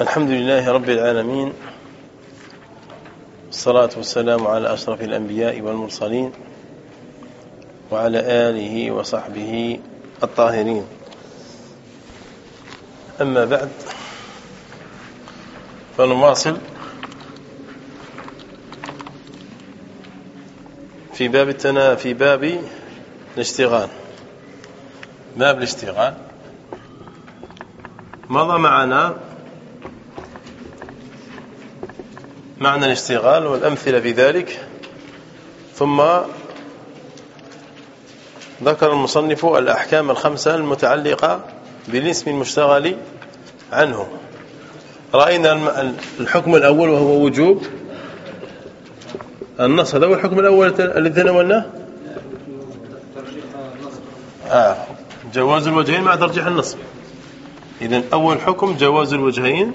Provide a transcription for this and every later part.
الحمد لله رب العالمين الصلاة والسلام على أشرف الأنبياء والمرسلين وعلى آله وصحبه الطاهرين. أما بعد فنواصل في باب التنا في باب الاشتغال. باب الاشتغال. مضى معنا معنى الاشتغال والأمثلة في ذلك ثم ذكر المصنف الأحكام الخمسة المتعلقة بالاسم المشتغل عنه. رأينا الحكم الأول وهو وجوب. النص هذا هو الحكم الأول الذي تناولناه آه جواز الوجهين مع ترجيح النصب إذا أول حكم جواز الوجهين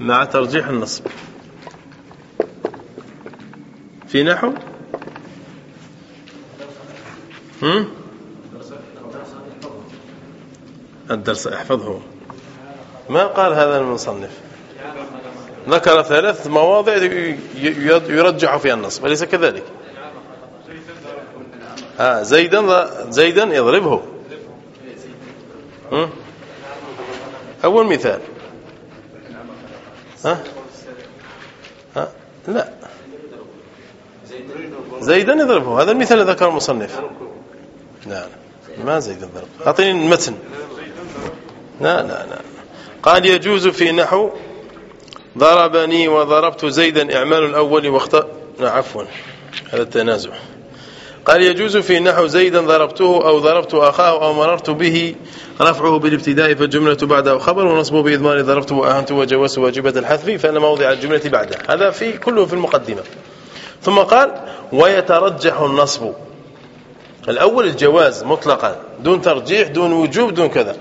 مع ترجيح النصب. في نحو؟ هم؟ الدرس احفظه. ما قال هذا المصنف؟ ذكر ثلاث مواضع يرجح فيها النصب أليس كذلك؟ ها زيدا زيدا يضربه. أول مثال. ها؟ ها؟ لا. زيدا يضربه. هذا المثال ذكر المصنف. لا ما زيدا ضرب. أعطيني المتن. لا لا لا. قال يجوز في نحو ضربني وضربت زيدا إعمال الأول واخت عفوا. هذا التنازع. قال يجوز في نحو زيدا ضربته أو ضربت أخاه أو مررت به رفعه بالابتداء فالجملة بعده خبر ونصبه بإضمار ضربت وأهنت وجوزت واجبة الحذف فإن موضع الجملة بعده. هذا في كله في المقدمة. ثم قال ويترجح النصب. الأول الجواز مطلقا دون ترجيح دون وجوب دون كذا.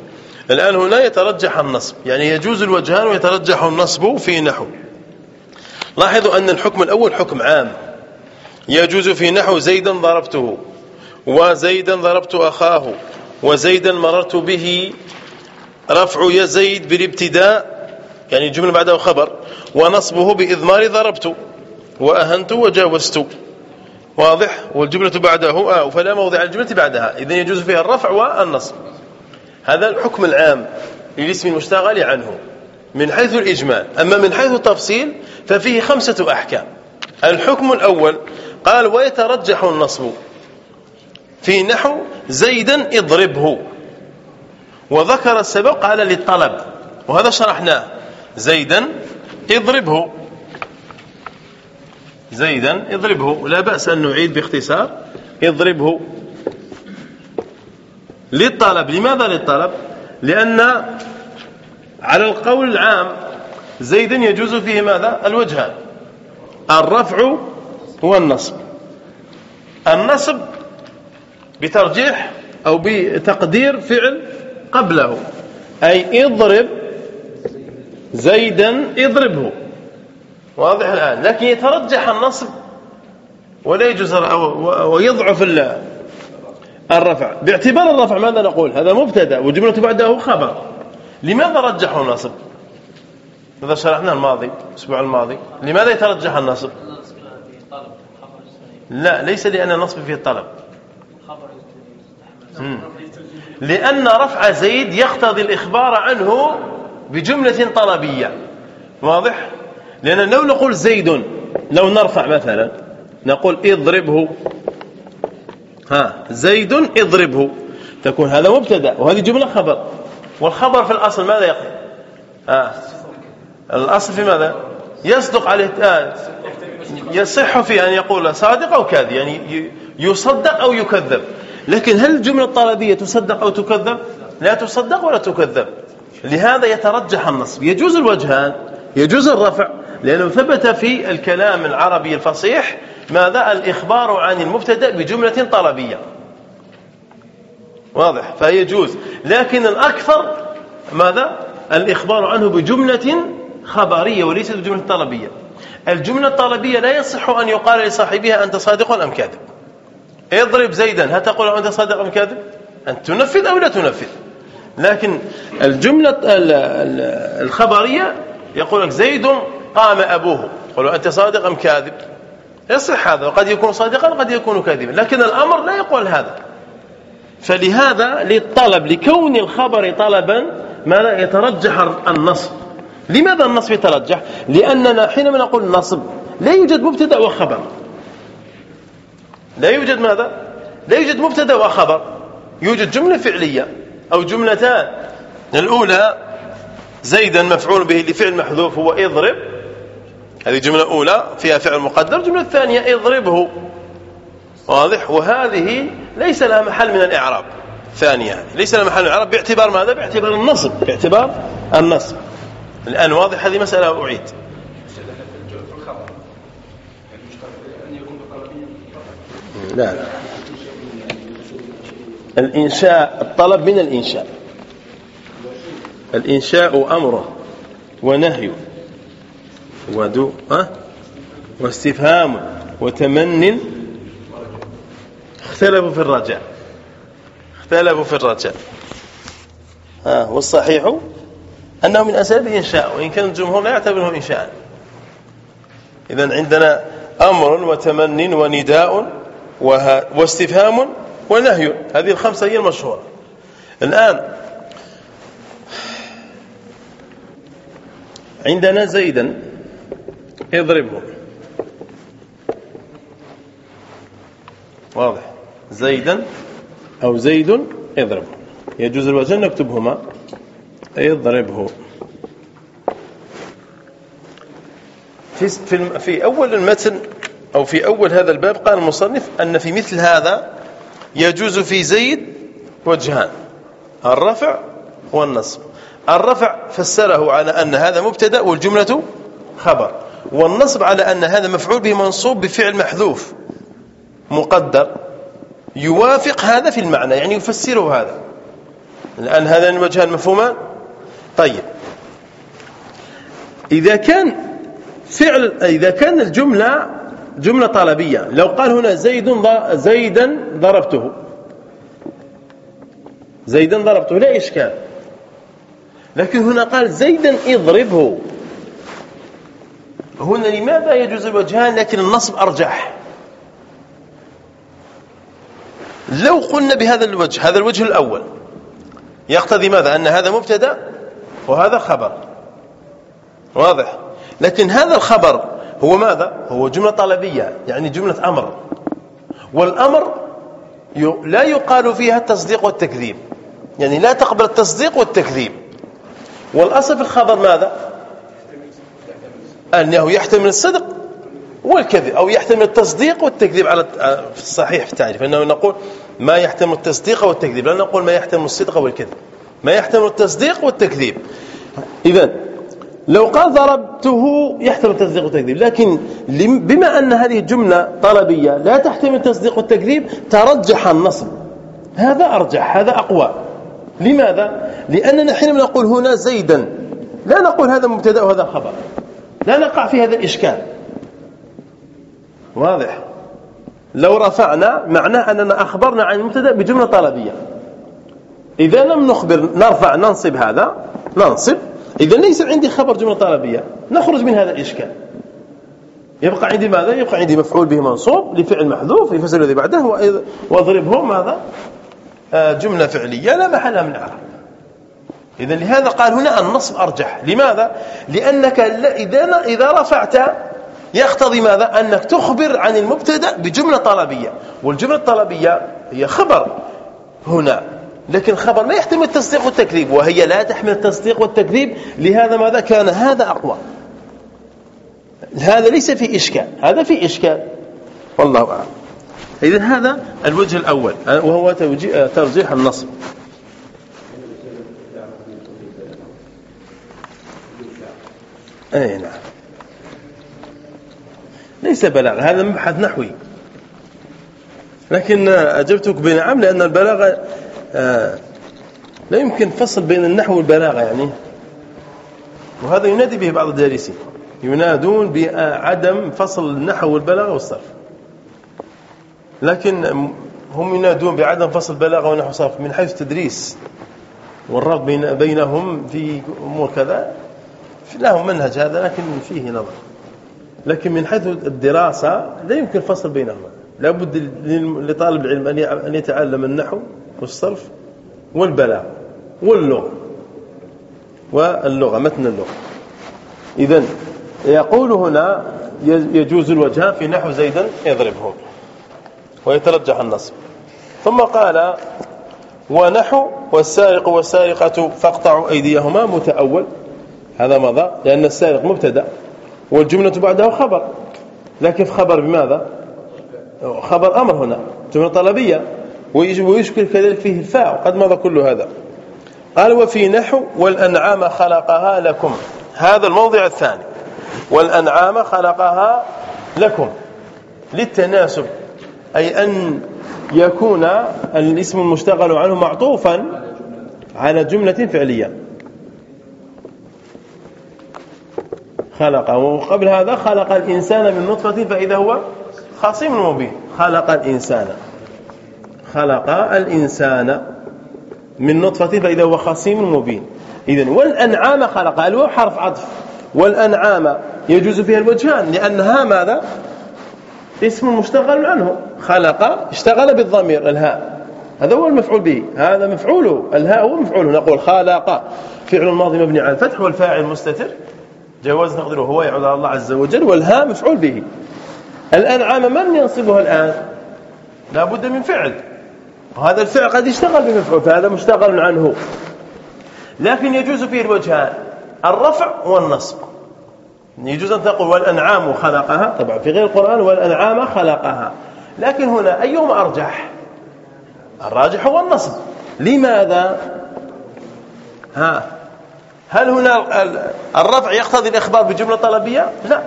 الآن هنا يترجح النصب يعني يجوز الوجهان ويترجح النصب في نحو. لاحظوا أن الحكم الأول حكم عام. يجوز في نحو زيدا ضربته وزيدا ضربت أخاه وزيدا مررت به رفع يزيد بالابتداء يعني الجملة بعده خبر ونصبه بإضمار ضربت وأهنت وجاوزت. واضح؟ والجملة بعده آه فلا موضع الجملة بعدها. إذن يجوز فيها الرفع والنصب. هذا الحكم العام للاسم المشتغل عنه. من حيث الإجمال. أما من حيث التفصيل ففيه خمسة أحكام. الحكم الأول قال ويترجح النصب في نحو زيدا اضربه. وذكر السبب قال للطلب وهذا شرحناه. زيدا اضربه. زيدا اضربه. لا بأس أن نعيد باختصار. اضربه. للطلب. لماذا للطلب؟ لأن على القول العام زيدا يجوز فيه ماذا؟ الوجهان. الرفع هو النصب. النصب بترجيح أو بتقدير فعل قبله. أي اضرب زيدا اضربه. واضح الآن. لكن يترجح النصب ولا يجوز ويضعف الرفع. باعتبار الرفع ماذا نقول؟ هذا مبتدأ والجملة بعده خبر. لماذا رجحوا النصب؟ هذا شرحنا الماضي الأسبوع الماضي لماذا يترجح النصب؟ لا ليس لأن النصب فيه الطلب لأن رفع زيد يقتضي الإخبار عنه بجملة طلبية. واضح؟ لأن لو نقول زيد لو نرفع مثلا نقول اضربه. ها زيد اضربه. تكون هذا مبتدأ وهذه جملة خبر. والخبر في الأصل ماذا يقول؟ ها الأصل في ماذا؟ يصدق عليه آه يصح في أن يقول صادق أو كاذب يعني يصدق أو يكذب. لكن هل الجملة الطلبية تصدق أو تكذب؟ لا تصدق ولا تكذب. لهذا يترجح النصب. يجوز الوجهان يجوز الرفع لأنه ثبت في الكلام العربي الفصيح ماذا؟ الإخبار عن المبتدأ بجملة طلبية. واضح؟ فيجوز. لكن الأكثر ماذا؟ الإخبار عنه بجملة خبرية وليست بجملة طلبية. الجملة الطلبية لا يصح أن يقال لصاحبها أنت صادق أم كاذب. اضرب زيدا هل تقول أنت صادق أم كاذب؟ أن تنفذ أو لا تنفذ. لكن الجملة الخبرية يقول لك زيد قام أبوه. يقول أنت صادق أم كاذب؟ يصح هذا وقد يكون صادقا وقد يكون كاذبا. لكن الأمر لا يقول هذا. فلهذا للطلب لكون الخبر طلبا ما يترجح النصب لماذا النصب يترجح؟ لأننا حينما نقول نصب لا يوجد مبتدا وخبر. لا يوجد ماذا؟ لا يوجد مبتدا وخبر. يوجد جملة فعلية أو جملتان. الأولى زيدا مفعول به لفعل محذوف هو اضرب. هذه جملة أولى فيها فعل مقدر. الجملة الثانية اضربه. واضح؟ وهذه ليس لها محل من الإعراب. ثانية ليس لها محل من الإعراب باعتبار ماذا؟ باعتبار النصب. باعتبار النصب. الآن واضح هذه مسألة أعيد؟ لا. لا الإنشاء الطلب من الإنشاء. الإنشاء أمر ونهي ودو أه؟ واستفهام وتمن. اختلفوا في الرجاء اختلفوا في الرجاء آه والصحيح؟ أنه من أسباب إنشاء وإن كان الجمهور لا يعتبره إنشاء إذا عندنا أمر وتمن ونداء واستفهام ونهي. هذه الخمسة هي المشهورة. الآن عندنا زيدا اضربه واضح. زيدا أو زيد اضربه يجوز الوجه نكتبهما. اضربه في في أول المتن أو في أول هذا الباب قال المصنف أن في مثل هذا يجوز في زيد وجهان الرفع والنصب. الرفع فسره على أن هذا مبتدأ والجملة خبر والنصب على أن هذا مفعول به منصوب بفعل محذوف مقدر. يوافق هذا في المعنى يعني يفسره هذا. الآن هذان الوجهان مفهومان؟ طيب. إذا كان فعل إذا كان الجملة جملة طلبية لو قال هنا زيد زيدا ضربته. زيدا ضربته لا إشكال. لكن هنا قال زيدا اضربه. هنا لماذا يجوز الوجهان لكن النصب أرجح؟ لو قلنا بهذا الوجه هذا الوجه الأول يقتضي ماذا؟ أن هذا مبتدا وهذا خبر. واضح. لكن هذا الخبر هو ماذا؟ هو جملة طلبية يعني جملة أمر. والأمر لا يقال فيها التصديق والتكذيب. يعني لا تقبل التصديق والتكذيب. والأصل في الخبر ماذا؟ أنه يحتمل الصدق والكذب أو يحتمل التصديق والتكذيب على في الصحيح في التعريف أنه نقول ما يحتمل التصديق والتكذيب لا نقول ما يحتمل الصدق والكذب. ما يحتمل التصديق والتكذيب. إذا لو قال ضربته يحتمل التصديق والتكذيب لكن بما أن هذه الجملة طلبية لا تحتمل التصديق والتكذيب ترجح النصب. هذا أرجح هذا أقوى. لماذا؟ لأننا حينما نقول هنا زيدا لا نقول هذا مبتدأ وهذا خبر. لا نقع في هذا الإشكال. واضح. لو رفعنا معناه أننا أخبرنا عن المبتدأ بجملة طلبية. إذا لم نخبر نرفع ننصب هذا ننصب. إذا ليس عندي خبر جملة طلبية نخرج من هذا الإشكال يبقى عندي ماذا؟ يبقى عندي مفعول به منصوب لفعل محذوف يفسر الذي بعده واضربه ماذا؟ آه، جملة فعلية لا محل من اعراب إذا لهذا قال هنا النصب أرجح. لماذا؟ لأنك إذا إذا رفعت يقتضي ماذا؟ أنك تخبر عن المبتدأ بجملة طلبية. والجملة الطلبية هي خبر. هنا لكن خبر لا يحتمل التصديق والتكذيب وهي لا تحمل التصديق والتكذيب. لهذا ماذا؟ كان هذا أقوى. هذا ليس في إشكال هذا في إشكال. والله أعلم. إذا هذا الوجه الأول وهو ترجيح النصب. أي نعم. ليس بلاغ هذا مبحث نحوي. لكن أجبتك بنعم لأن البلاغة لا يمكن فصل بين النحو والبلاغة يعني. وهذا ينادي به بعض الدارسين ينادون بعدم فصل النحو والبلاغة والصرف. لكن هم ينادون بعدم فصل البلاغة والنحو والصرف من حيث التدريس والربط بين بينهم في أمور كذا. لهم منهج هذا لكن فيه نظر. لكن من حيث الدراسة لا يمكن الفصل بينهما. لابد لطالب العلم أن يتعلم النحو والصرف والبلاغ واللغة واللغة متن اللغة. إذا يقول هنا يجوز الوجهان في نحو زيدا يضربه ويترجح النصب. ثم قال ونحو والسارق والسارقة فاقطعوا أيديهما متأول. هذا مضى لأن السارق مبتدأ والجملة بعده خبر. لكن في خبر بماذا؟ خبر أمر هنا جملة طلبية. ويشكل كذلك فيه الفاء وقد مضى كل هذا. قال وفي نحو والأنعام خلقها لكم. هذا الموضع الثاني. والأنعام خلقها لكم. للتناسب أي أن يكون الاسم المشتغل عنه معطوفا على جملة فعلية. خلق وقبل هذا خلق الإنسان من نطفة فإذا هو خصيم مبين. خلق الإنسان. خلق الإنسان من نطفة فإذا هو خصيم مبين. إذن والأنعام خلق الواو حرف عطف؟ والأنعام يجوز فيها الوجهان لأنها ماذا؟ اسم مشتغل عنه. خلق اشتغل بالضمير الهاء. هذا هو المفعول به هذا مفعوله الهاء هو مفعوله نقول خلق فعل الماضي مبني على الفتح والفاعل مستتر جواز تقديره هو يعود على الله عز وجل والهاء مفعول به. الأنعام من ينصبها الآن؟ لا بد من فعل. وهذا الفعل قد يشتغل بمفعول فهذا مشتغل عنه. لكن يجوز فيه الوجهان الرفع والنصب. يجوز أن تقول والأنعام خلقها طبعا في غير القرآن والأنعام خلقها. لكن هنا أيهما أرجح؟ الراجح هو النصب. لماذا؟ ها هل هنا الرفع يقتضي الإخبار بجملة طلبية؟ لا.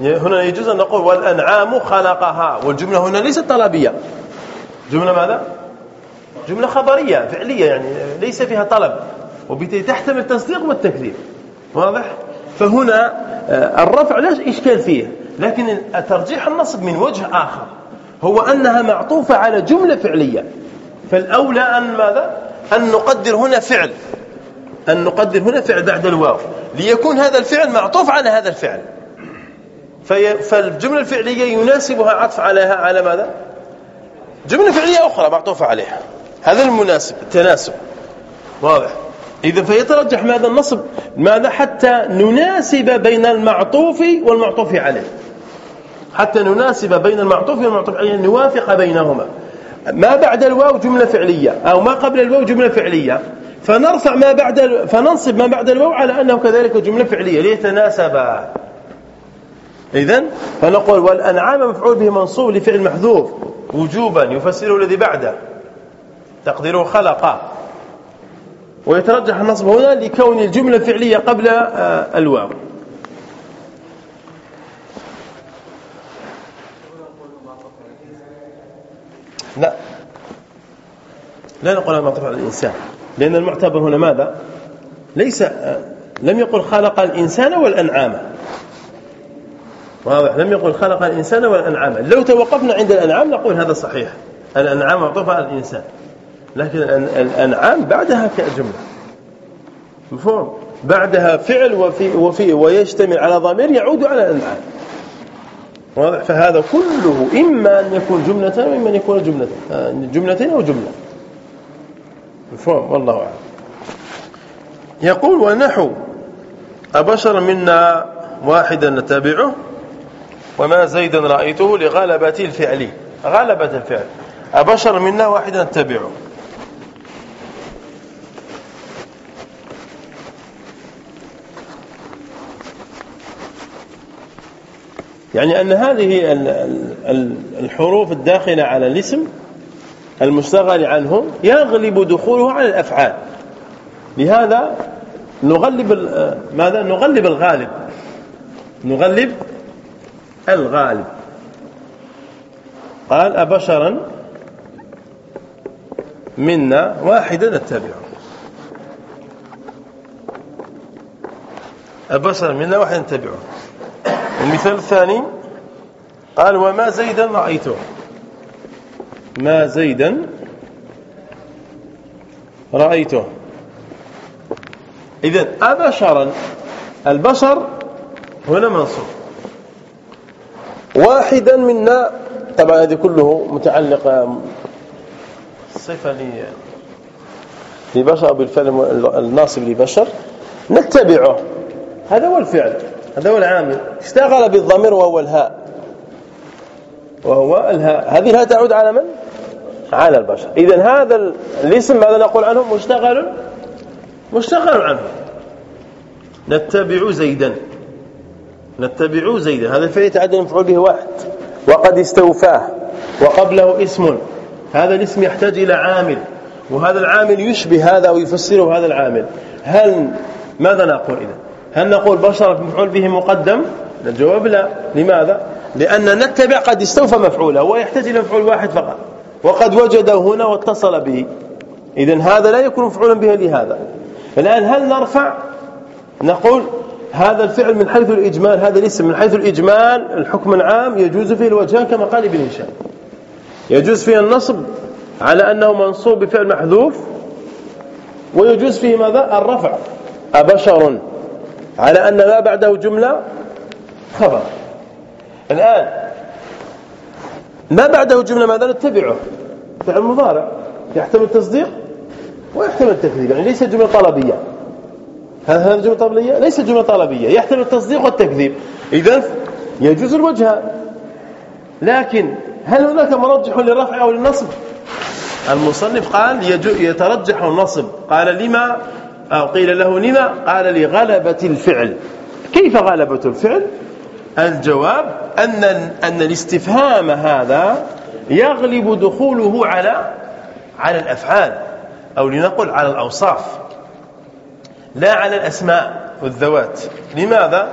هنا يجوز أن نقول والأنعام خلقها والجملة هنا ليست طلبية. جملة ماذا؟ جملة خبرية فعلية يعني ليس فيها طلب. وبالتالي تحتمل التصديق والتكذيب. واضح؟ فهنا آه، الرفع لا إشكال فيه لكن ترجيح النصب من وجه آخر. هو أنها معطوفة على جملة فعلية. فالأولى أن ماذا؟ أن نقدر هنا فعل. أن نقدر هنا فعل بعد الواو. ليكون هذا الفعل معطوف على هذا الفعل. في فالجملة الفعلية يناسبها عطف عليها على ماذا؟ جملة فعلية أخرى معطوفة عليها. هذا المناسب التناسب. واضح. إذا فيترجح ماذا النصب؟ ماذا؟ حتى نناسب بين المعطوف والمعطوف عليه. حتى نناسب بين المعطوف والمعطوف عليه نوافق بينهما. ما بعد الواو جملة فعلية أو ما قبل الواو جملة فعلية. فنرفع ما بعد فننصب ما بعد الواو على أنه كذلك جملة فعلية. ليتناسبا إذن فنقول والأنعام مفعول به منصوب لفعل محذوف وجوبا يفسره الذي بعده. تقديره خلق ويترجح النصب هنا لكون الجملة الفعلية قبل آه، الواو. لا. لا نقول معطوف على الإنسان. لأن المعتبر هنا ماذا؟ ليس آه، لم يقل خلق الإنسان والأنعام. واضح؟ لم يقل خلق الإنسان والأنعام. لو توقفنا عند الأنعام نقول هذا صحيح. الأنعام معطوفة على الإنسان. لكن الأنعام بعدها كجملة. مفهوم؟ بعدها فعل وفي, وفي ويشتمل على ضمير يعود على الأنعام واضح؟ فهذا كله إما أن يكون جملة وإما أن يكون جملة جملتين أو جملة. مفهوم؟ والله أعلم. يقول ونحو أبشر منا واحدا نتابعه وما زيدا رأيته لغلبة الفعل. غلبة الفعل. أبشر منا واحدا نتبعه يعني أن هذه الحروف الداخلة على الاسم المشتغل عنه يغلب دخوله على الأفعال. لهذا نغلب ماذا؟ نغلب الغالب. نغلب الغالب. قال أبشرا منا واحدا نتبعه. أبشرا منا واحدا نتبعه. المثال الثاني قال وما زيدا رأيته. ما زيدا رأيته. إذن أبشرا البشر هنا منصوب. واحدا منا طبعا هذه كله متعلقة صفة لبشر بالفعل الناصب لبشر نتبعه. هذا هو الفعل. هذا هو العامل. اشتغل بالضمير وهو الهاء. وهو الهاء. هذه الهاء تعود على من؟ على البشر. اذا هذا الاسم ماذا نقول عنه؟ مشتغل. مشتغل عنه. نتبع زيدا. نتبع زيدا. هذا الفعل يتعدى المفعول به واحد. وقد استوفاه. وقبله اسم. هذا الاسم يحتاج إلى عامل. وهذا العامل يشبه هذا ويفسره هذا العامل. هل ماذا نقول إذا هل نقول بشر مفعول به مقدم؟ الجواب لا. لماذا؟ لأن نتبع قد استوفى مفعوله هو يحتاج إلى مفعول واحد فقط. وقد وجده هنا واتصل به. إذا هذا لا يكون مفعولا به لهذا. الآن هل نرفع؟ نقول هذا الفعل من حيث الإجمال هذا الاسم من حيث الإجمال. الحكم العام يجوز فيه الوجهان كما قال ابن هشام. يجوز فيه النصب على أنه منصوب بفعل محذوف. ويجوز فيه ماذا؟ الرفع. أبشر. على أن ما بعده جملة خبر. الآن ما بعده جملة ماذا نتبعه فعل مضارع يحتمل التصديق ويحتمل التكذيب يعني ليس جملة طلبية. هل هذا جملة طلبية؟ ليس جملة طلبية يحتمل التصديق والتكذيب. إذا يجوز الوجهان لكن هل هناك مرجح للرفع أو للنصب؟ المصنف قال يترجح النصب. قال لما؟ أو قيل له لما؟ قال لغلبة الفعل. كيف غلبة الفعل؟ الجواب أن أن الاستفهام هذا يغلب دخوله على على الأفعال أو لنقل على الأوصاف لا على الأسماء والذوات. لماذا؟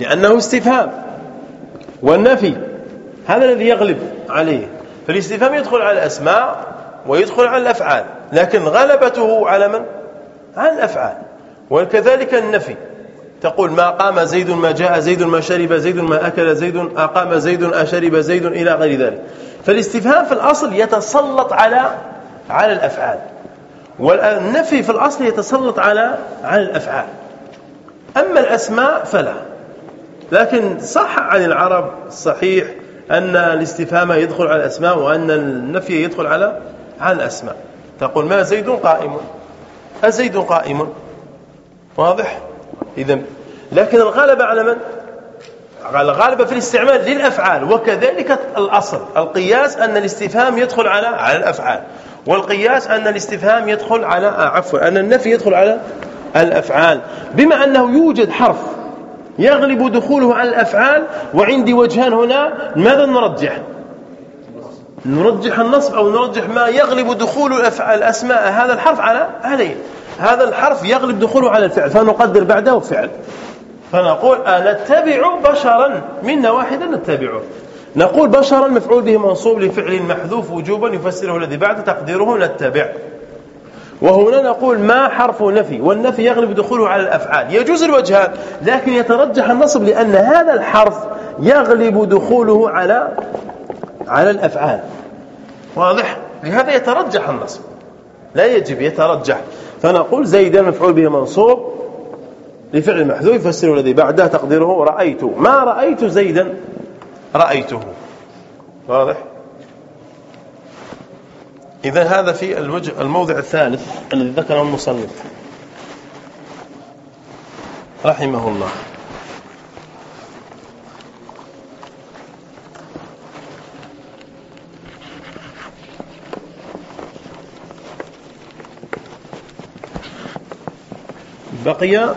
لأنه استفهام والنفي هذا الذي يغلب عليه. فالاستفهام يدخل على الأسماء ويدخل على الأفعال لكن غلبته على من؟ على الأفعال. وكذلك النفي. تقول ما قام زيد ما جاء زيد ما شرب زيد ما أكل زيد أقام زيد أشرب زيد إلى غير ذلك. فالاستفهام في الأصل يتسلط على على الأفعال. والنفي في الأصل يتسلط على على الأفعال. أما الأسماء فلا. لكن صح عن العرب صحيح أن الاستفهام يدخل على الأسماء وأن النفي يدخل على على الأسماء. تقول ما زيد قائم. أزيد قائم. واضح؟ إذا لكن الغالب على من؟ الغالب في الاستعمال للأفعال وكذلك الأصل. القياس أن الاستفهام يدخل على على الأفعال. والقياس أن الاستفهام يدخل على آه، عفوا أن النفي يدخل على الأفعال. بما أنه يوجد حرف يغلب دخوله على الأفعال وعندي وجهان هنا ماذا نرجح؟ نرجح النصب أو نرجح ما يغلب دخول الأسماء. هذا الحرف على عليه هذا الحرف يغلب دخوله على الفعل. فنقدر بعده فعل. فنقول نتبع بشرا. منا واحدا نتبعه. نقول بشرا مفعول به منصوب لفعل محذوف وجوبا يفسره الذي بعد تقديره نتبع. وهنا نقول ما حرف نفي؟ والنفي يغلب دخوله على الأفعال. يجوز الوجهان. لكن يترجح النصب لأن هذا الحرف يغلب دخوله على على الأفعال. واضح؟ لهذا يترجح النصب. لا يجب يترجح. فنقول زيدا مفعول به منصوب لفعل محذوف يفسره الذي بعده تقديره رأيت. ما رأيت زيدا؟ رأيته. واضح؟ إذا هذا في الوجه الموضع الثالث الذي ذكره المصنف. رحمه الله. بقي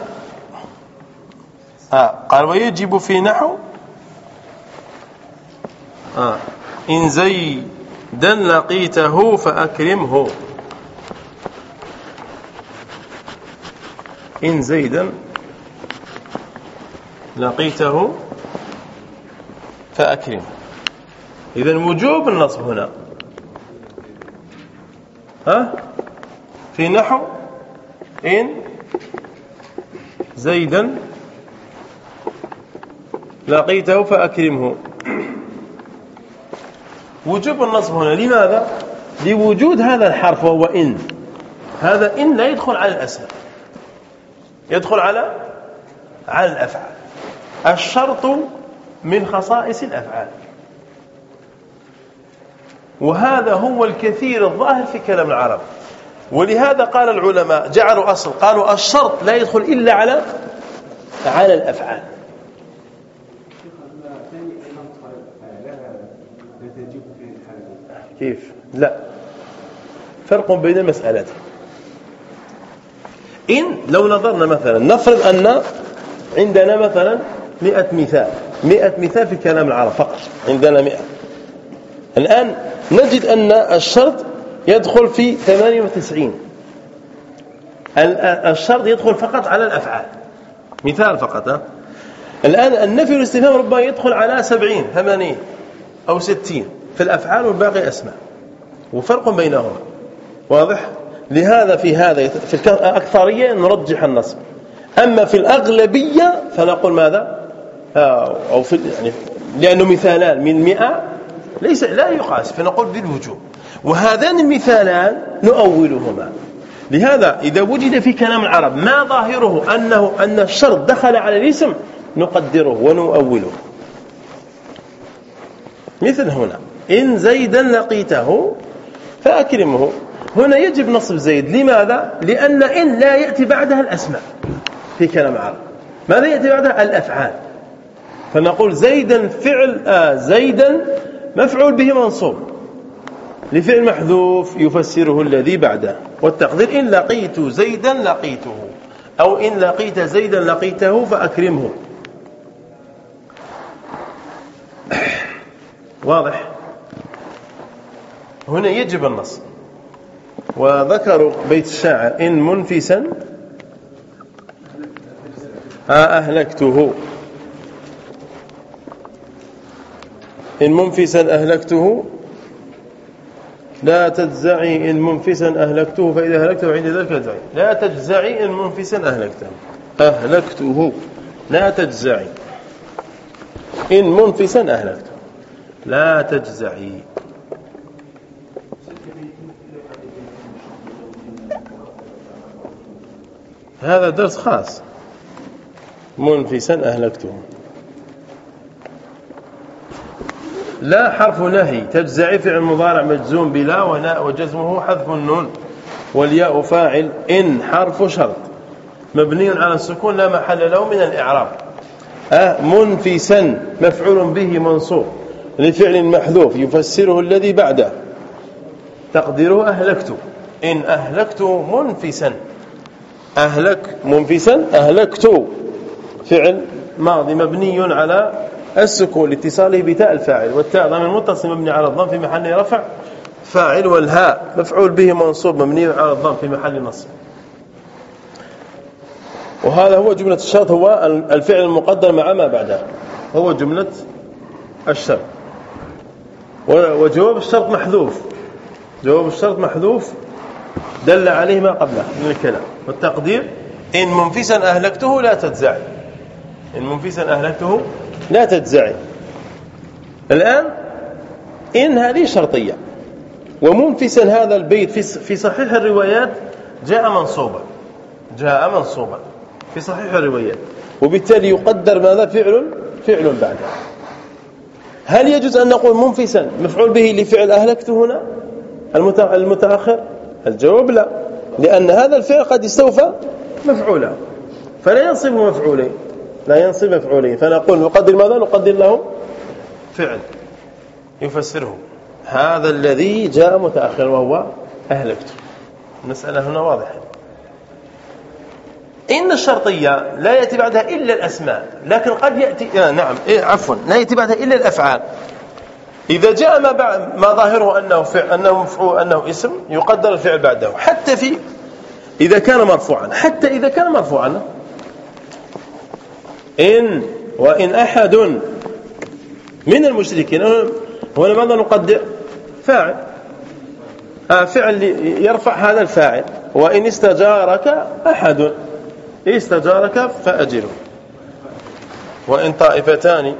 آه قال ويجب في نحو آه إن زيدا لقيته فأكرمه. إن زيدا لقيته فأكرمه. إذا وجوب النصب هنا. ها؟ في نحو إن زيدا لقيته فأكرمه. وجوب النصب هنا لماذا؟ لوجود هذا الحرف وهو إن. هذا إن لا يدخل على الأسماء. يدخل على على الأفعال. الشرط من خصائص الأفعال. وهذا هو الكثير الظاهر في كلام العرب. ولهذا قال العلماء جعلوا أصل قالوا الشرط لا يدخل إلا على على الأفعال. كيف؟ لا. فرق بين المسألتين إن لو نظرنا مثلا نفرض أن عندنا مثلا مئة مثال مئة مثال في كلام العرب فقط عندنا مئة. الآن نجد أن الشرط يدخل في 98 الشرط يدخل فقط على الأفعال. مثال فقط ها؟ الآن النفي والاستفهام ربما يدخل على 70 80 أو 60 في الأفعال والباقي أسماء. وفرق بينهما. واضح؟ لهذا في هذا في الأكثرية نرجح النصب. أما في الأغلبية فنقول ماذا؟ آه، أو في يعني لأنه مثالان من مئة ليس لا يقاس فنقول بالوجوب وهذان المثالان نؤولهما. لهذا إذا وجد في كلام العرب ما ظاهره أنه أن الشرط دخل على الاسم نقدره ونؤوله. مثل هنا. إن زيدا لقيته فأكرمه. هنا يجب نصب زيد. لماذا؟ لأن إن لا يأتي بعدها الأسماء في كلام العرب. ماذا يأتي بعدها؟ الأفعال. فنقول زيدا فعل آه زيدا مفعول به منصوب. لفعل محذوف يفسره الذي بعده. والتقدير إن لقيت زيدا لقيته. أو إن لقيت زيدا لقيته فأكرمه. واضح؟ هنا يجب النص. وذكروا بيت الشاعر إن منفسا أهلكته. إن منفسا أهلكته لا تجزعي إن منفسا أهلكته فإذا أهلكته عند ذلك تجزعي. لا تجزعي إن منفسا أهلكته. أهلكته. لا تجزعي. إن منفسا أهلكته. لا تجزعي. هذا درس خاص. منفسا أهلكته. لا حرف نهي تجزعي فعل مضارع مجزوم بلا وناء وجزمه حذف النون والياء فاعل إن حرف شرط. مبني على السكون لا محل له من الإعراب. أه منفسا مفعول به منصوب لفعل محذوف يفسره الذي بعده. تقديره أهلكت. إن أهلكت منفسا. أهلك منفسا أهلكت. فعل ماضي مبني على السكون لاتصاله بتاء الفاعل والتاء ضمير متصل مبني على الضم في محل رفع فاعل والهاء مفعول به منصوب مبني على الضم في محل نصب. وهذا هو جملة الشرط هو الفعل المقدر مع ما بعده. هو جملة الشرط. وجواب الشرط محذوف. جواب الشرط محذوف. دل عليه ما قبله من الكلام. والتقدير إن منفسا أهلكته لا تجزعي إن منفسا أهلكته لا تجزعي الآن إن هذه شرطية. ومنفسا هذا البيت في صحيح الروايات جاء منصوبا. جاء منصوبا في صحيح الروايات. وبالتالي يقدر ماذا؟ فعل فعل بعده. هل يجوز أن نقول منفسا مفعول به لفعل أهلكته هنا؟ المتأخر؟ الجواب لا. لأن هذا الفعل قد استوفى مفعولا فلا ينصب مفعولين لا ينصب مفعولين فنقول نقدر ماذا؟ نقدر له فعل. يفسره. هذا الذي جاء متأخر وهو أهلكته المسألة هنا واضحة. إن الشرطية لا يأتي بعدها إلا الأسماء لكن قد يأتي آه نعم. إيه عفوا. لا يأتي بعدها إلا الأفعال. إذا جاء ما, بعد ما ظاهره أنه فعل أنه مفعول أنه اسم يقدر الفعل بعده. حتى في إذا كان مرفوعا. حتى إذا كان مرفوعا إن وإن أحد من المشركين هنا ماذا نقدر؟ فاعل. آه فعل يرفع هذا الفاعل. وإن استجارك أحد. استجارك فأجره. وإن طائفتان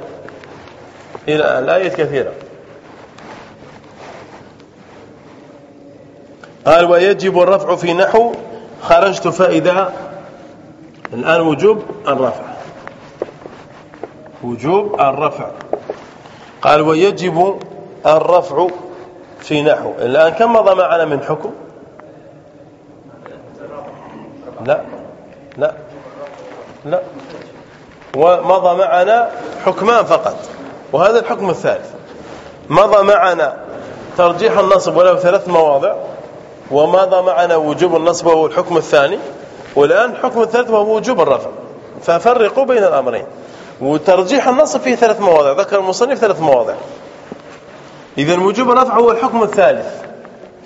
إلى الآية كثيرة. قال ويجب الرفع في نحو خرجت فإذا الآن وجوب الرفع. وجوب الرفع. قال ويجب الرفع في نحو. الآن كم مضى معنا من حكم؟ لا. لا. لا. ومضى معنا حكمان فقط. وهذا الحكم الثالث. مضى معنا ترجيح النصب ولو ثلاث مواضع. ومضى معنا وجوب النصب وهو الحكم الثاني. والآن الحكم الثالث وهو وجوب الرفع. ففرقوا بين الأمرين. وترجيح النصب فيه ثلاث مواضع ذكر المصنف ثلاث مواضع. إذا وجوب الرفع هو الحكم الثالث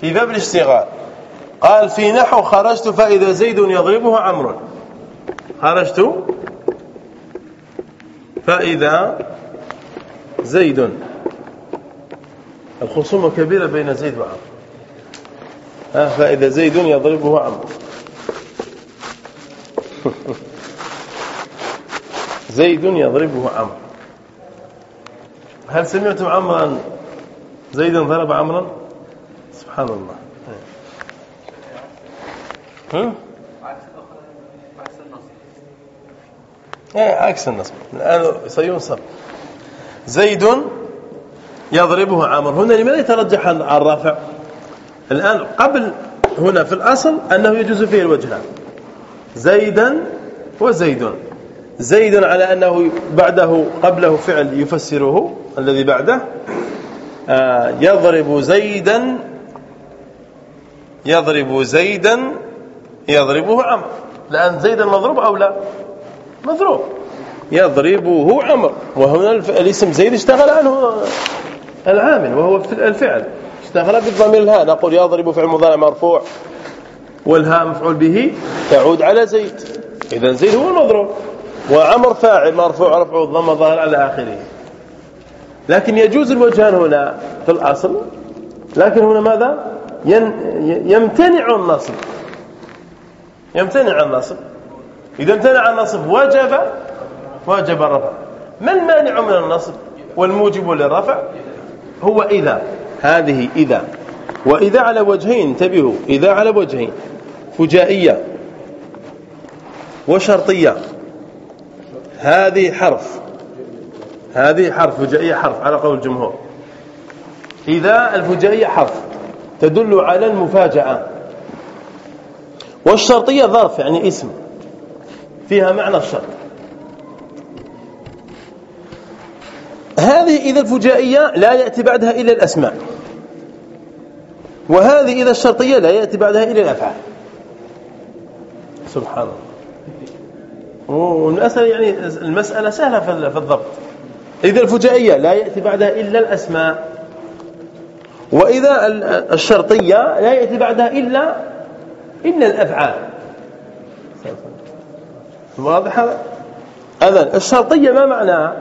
في باب الاشتغال. قال في نحو خرجت فإذا زيد يضربه عمرو. خرجت فإذا زيد. الخصومة كبيرة بين زيد وعمرو. فإذا زيد يضربه عمرو. زيد يضربه عمرو. هل سمعتم عمرا؟ زيد ضرب عمرا؟ سبحان الله. هم؟ عكس النصب. الآن سينصب. زيد يضربه عمر هنا لماذا يترجح الرافع؟ الآن قبل هنا في الأصل أنه يجوز فيه الوجهان زيدا وزيد. زيد على أنه بعده قبله فعل يفسره الذي بعده آه، يضرب زيدا يضرب زيدا يضربه عمر لأن زيدا مضروب أو لا؟ مضروب. يضربه عمر وهنا الاسم زيد اشتغل عنه العامل وهو الفعل. اشتغل بالضمير الهاء. نقول يضرب فعل مضارع مرفوع والهاء مفعول به تعود على زيد. اذا زيد هو المضروب. وعمر فاعل مرفوع رفعه الضم ظاهر على آخره. لكن يجوز الوجهان هنا في الأصل. لكن هنا ماذا؟ يمتنع النصب. يمتنع النصب. إذا امتنع النصب وجب وجب الرفع. ما المانع من النصب والموجب للرفع؟ هو إذا. هذه إذا. وإذا على وجهين انتبهوا. إذا على وجهين. فجائية. وشرطية. هذه حرف. هذه حرف فجائية حرف على قول الجمهور. إذا الفجائية حرف تدل على المفاجأة. والشرطية ظرف يعني اسم. فيها معنى الشرط. هذه إذا الفجائية لا يأتي بعدها إلا الأسماء. وهذه إذا الشرطية لا يأتي بعدها إلا الأفعال. سبحان الله. والمسألة يعني المسألة سهلة في الضبط. إذا الفجائية لا يأتي بعدها إلا الأسماء. وإذا الشرطية لا يأتي بعدها إلا إلا الأفعال. واضح هذا أذن الشرطية ما معناها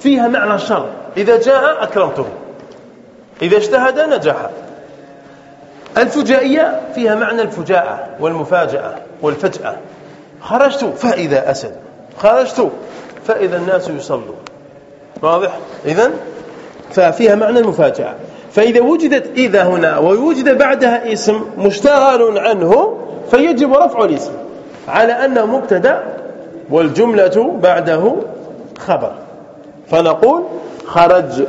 فيها معنى الشر إذا جاء أكرمته. إذا اجتهد نجح. الفجائية فيها معنى الفجاءة والمفاجأة والفجأة. خرجت فإذا أسد. خرجت فإذا الناس يصلون. واضح؟ إذن ففيها معنى المفاجأة. فإذا وجدت إذا هنا ووجد بعدها اسم مشتغل عنه فيجب رفع الاسم على أنه مبتدأ والجملة بعده خبر. فنقول خرج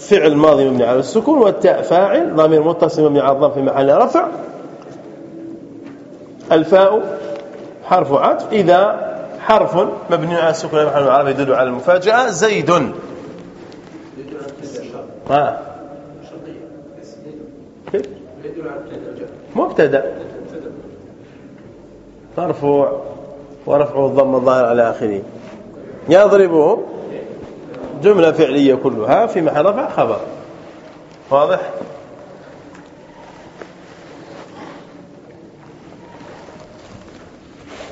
فعل ماضي مبني على السكون والتاء فاعل ضمير متصل مبني على الضم في محل رفع. الفاء حرف عطف إذا حرف مبني على السكون محل العرب يدل على المفاجأة. زيد. ها؟ مبتدأ. مرفوع ورفعه الضم الظاهر على آخره. يضربه. جملة فعلية كلها في محل رفع خبر. واضح؟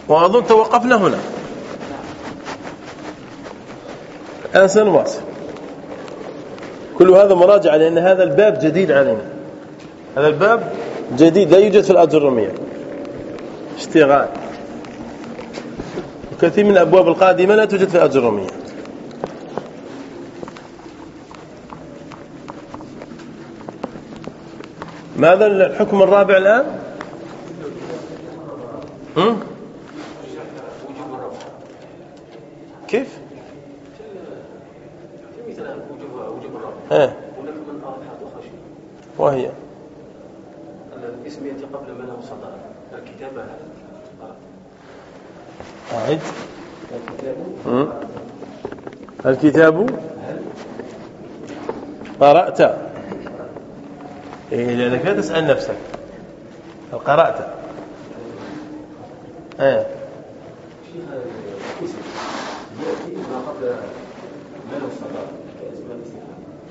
وأظن توقفنا هنا. الآن سنواصل كل هذا مراجعة لأن هذا الباب جديد علينا. هذا الباب جديد لا يوجد في الأجرمية اشتغال. وكثير من الأبواب القادمة لا توجد في الأجرمية ماذا الحكم الرابع الآن؟ هم؟ كيف؟ ها. هناك من حاطط خشيه وهي. الاسم يأتي قبل ما له صدر. الكتابه أعد. الكتاب. قرأت. إيه لأنك لا تسأل نفسك. قرأت. آه. شيخ الاسم ياتي ما قبل ما له صدر كاسماء الاستفهام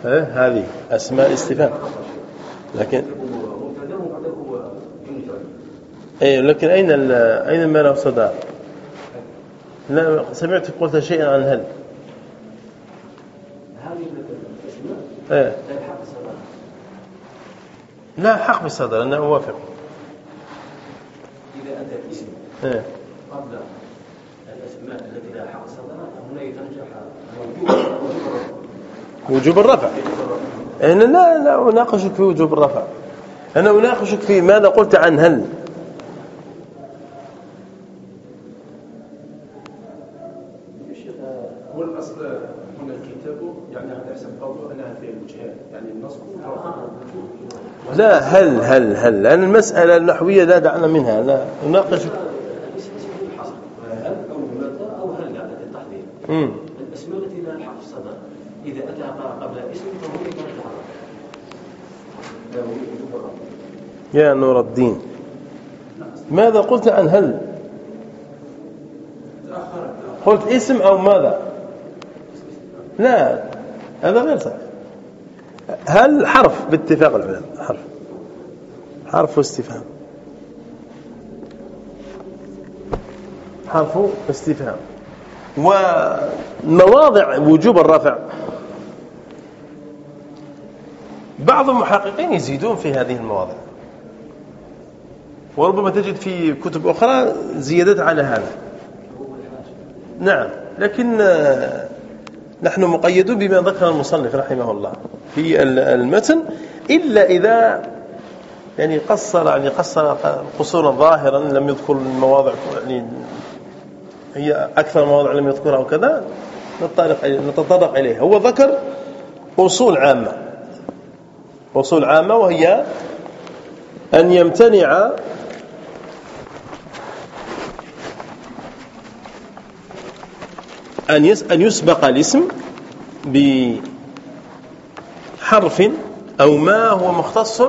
آه. هذه أسماء استفهام. لكن إيه لكن أين أين ما له صدى لا سمعت قلت شيئا عن هل. هذه إيه. لا حق بالصدر أنا أوافق إذا أتى الاسم إيه قبل الاسماء التي لا حق صدر هنا يترجح وجوب وجوب الرفع. أنا لا لا أناقشك في وجوب الرفع. أنا أناقشك في ماذا قلت عن هل. هو الأصل هنا الكتاب يعني على حسب قوله أنها في الوجهان يعني النصب لا هل هل هل. لأن المسألة النحوية لا دعنا منها لا. أناقشك. هل أو متى أو هل يعني التحديد مم. الاسماء التي لا الحق الصدر اذا اتى قبل اسم فهو يترجح لا وجوب الرفع يا نور الدين. ماذا قلت عن هل؟ قلت اسم أو ماذا؟ لا هذا غير صحيح. هل حرف؟ باتفاق العلماء حرف. حرف استفهام. حرف استفهام. ومواضع وجوب الرفع. بعض المحققين يزيدون في هذه المواضع. وربما تجد في كتب أخرى زيادات على هذا. نعم لكن آه، نحن مقيدون بما ذكر المصنف رحمه الله في ال- المتن إلا إذا يعني قصر يعني قصر قصورا ظاهرا لم يذكر المواضع يعني هي أكثر مواضع لم يذكرها وكذا نتطرق إليها. هو ذكر أصول عامة. أصول عامة وهي أن يمتنع أن يس أن يسبق الاسم بحرف أو ما هو مختص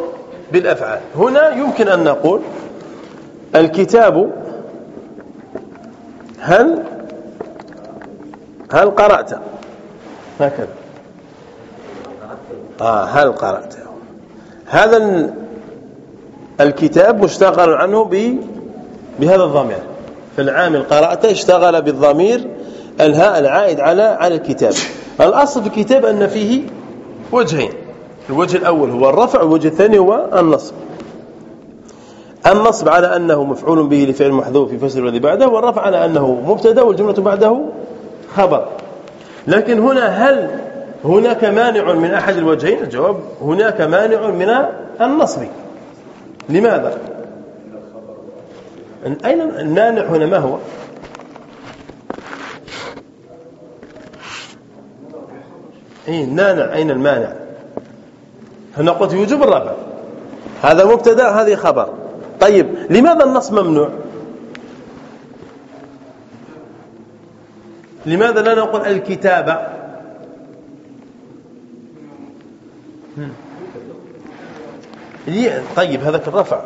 بالأفعال. هنا يمكن أن نقول الكتاب هل هل قرأت؟ هكذا. آه هل قرأت. هذا ال- الكتاب مشتغل عنه بهذا الضمير. فالعامل قرأت اشتغل بالضمير الهاء العائد على على الكتاب. الأصل في الكتاب أن فيه وجهين. الوجه الأول هو الرفع والوجه الثاني هو النصب. النصب على أنه مفعول به لفعل محذوف في فسر الذي بعده والرفع على أنه مبتدا والجملة بعده خبر. لكن هنا هل هناك مانع من أحد الوجهين؟ الجواب هناك مانع من النصب. لماذا؟ أين المانع هنا؟ ما هو؟ أي المانع أين المانع؟ هنا قلت وجوب الرفع. هذا مبتدا هذه خبر. طيب لماذا النصب ممنوع؟ لماذا لا نقول الكتابة؟ طيب هذاك الرفع.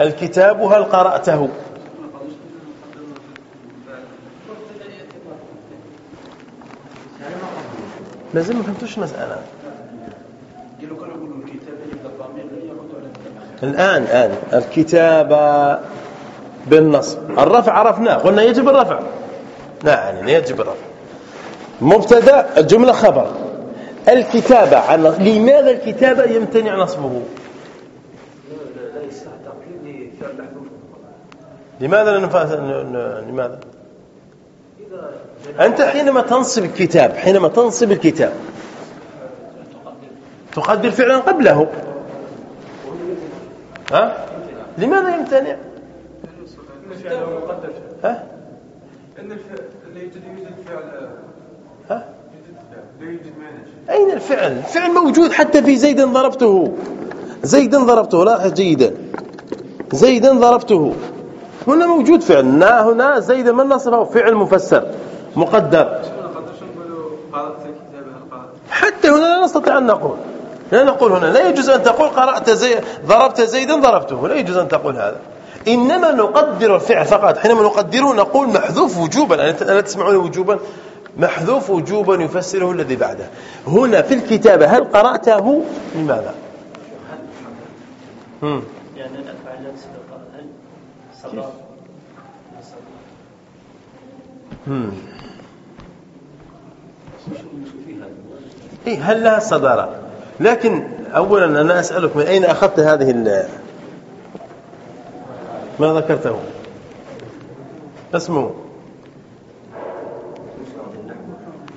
الكتاب هل قرأته؟ لازم ما فهمتوش المسألة. الآن الآن الكتابة بالنصب الرفع عرفناه. قلنا يجب الرفع. نعم يجب الرفع. مبتدا الجملة خبر. الكتابة عن لماذا الكتابة يمتنع نصبه؟ لماذا لماذا؟ اذا أنت حينما تنصب الكتاب حينما تنصب الكتاب تقدر فعلا قبله. ها؟ لماذا يمتنع؟ ها؟ ها؟ أين الفعل؟ الفعل موجود حتى في زيد ضربته. زيد ضربته لاحظ جيدا. زيدا ضربته. هنا موجود فعل. هنا هنا زيد من نصفه فعل مفسر. مقدر. حتى هنا لا نستطيع أن نقول. لا نقول هنا. لا يجوز أن تقول قرأت زي ضربت زيدا ضربته. لا يجوز أن تقول هذا. إنما نقدر الفعل فقط. حينما نقدره نقول محذوف وجوبا. ألا تسمعون وجوبا؟ محذوف وجوبا يفسره الذي بعده. هنا في الكتابة هل قرأته؟ لماذا. يعني الأفعال التي سبق هذا إيه هل لها صدارة؟ لكن أولا أنا أسألك من أين أخذت هذه ال؟ ما ذكرته؟ اسمه.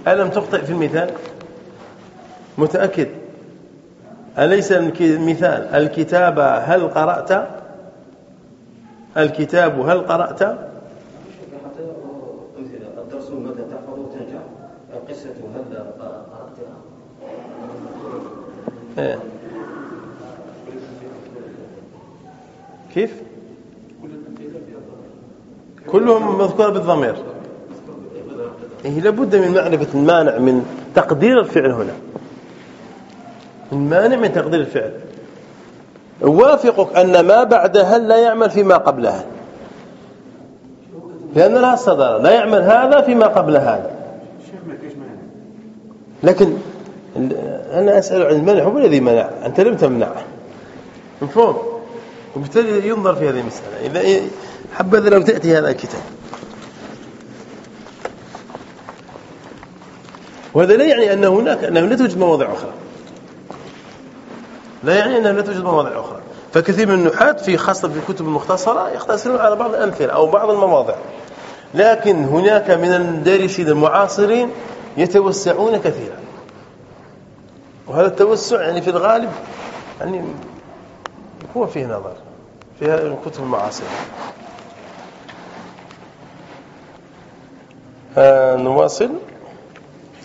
ألم تخطئ في المثال؟ متأكد. أليس المثال؟ الكتابة هل قرأت؟ الكتاب هل قرأت؟ الدرس تحفظ وتنجح القصة هل قرأتها. كيف؟ كلهم مذكورة بالضمير. إيه لابد من معرفة المانع من تقدير الفعل هنا. المانع من تقدير الفعل. أوافقك أن ما بعد هل لا يعمل فيما قبلها. لأن لها الصدارة لا يعمل هذا فيما قبل هذا. لكن أنا أسأل عن المنع هو الذي منع؟ أنت لم تمنعه. مفهوم وبالتالي ينظر في هذه المسألة. إذا إيه- حبذا لو تأتي هذا الكتاب. وهذا لا يعني أن هناك أنه لا توجد مواضع أخرى. لا يعني أنه لا توجد مواضع أخرى. فكثير من النحاة في خاصة في الكتب المختصرة يختصرون على بعض الأمثلة أو بعض المواضع. لكن هناك من الدارسين المعاصرين يتوسعون كثيرا. وهذا التوسع يعني في الغالب يعني هو فيه نظر في الكتب المعاصرة. آه نواصل.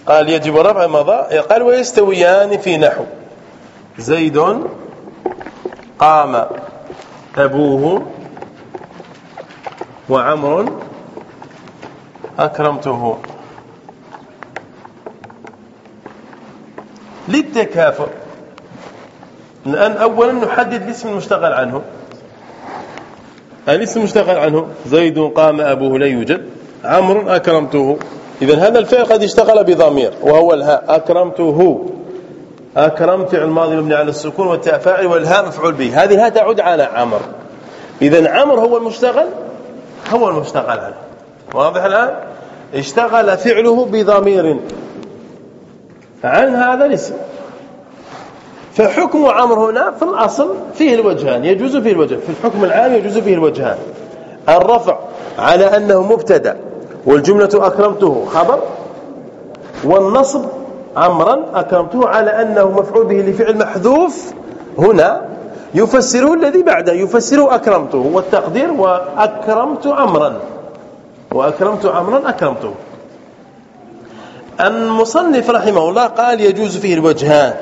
قال يجب رفع مضى قال ويستويان في نحو. زيد قام أبوه وعمر أكرمته. للتكافؤ. الآن أولا نحدد الاسم المشتغل عنه. الاسم المشتغل عنه. زيد قام أبوه لا يوجد. عمرو أكرمته. إذا هذا الفعل قد اشتغل بضمير وهو الهاء. أكرمته. أكرم فعل ماضي مبني على السكون والتاء فاعل والهاء مفعول به. هذه الهاء تعود على عمر. إذا عمر هو المشتغل؟ هو المشتغل عنه واضح الآن؟ اشتغل فعله بضمير. عن هذا الاسم فحكم عمرو هنا في الأصل فيه الوجهان. يجوز فيه الوجه في الحكم العام يجوز فيه الوجهان. الرفع على أنه مبتدأ. والجملة أكرمته خبر. والنصب عمرا أكرمته على أنه مفعول به لفعل محذوف. هنا يفسره الذي بعده يفسره أكرمته والتقدير وأكرمت عمرا. وأكرمت عمرا أكرمته. المصنف رحمه الله قال يجوز فيه الوجهان.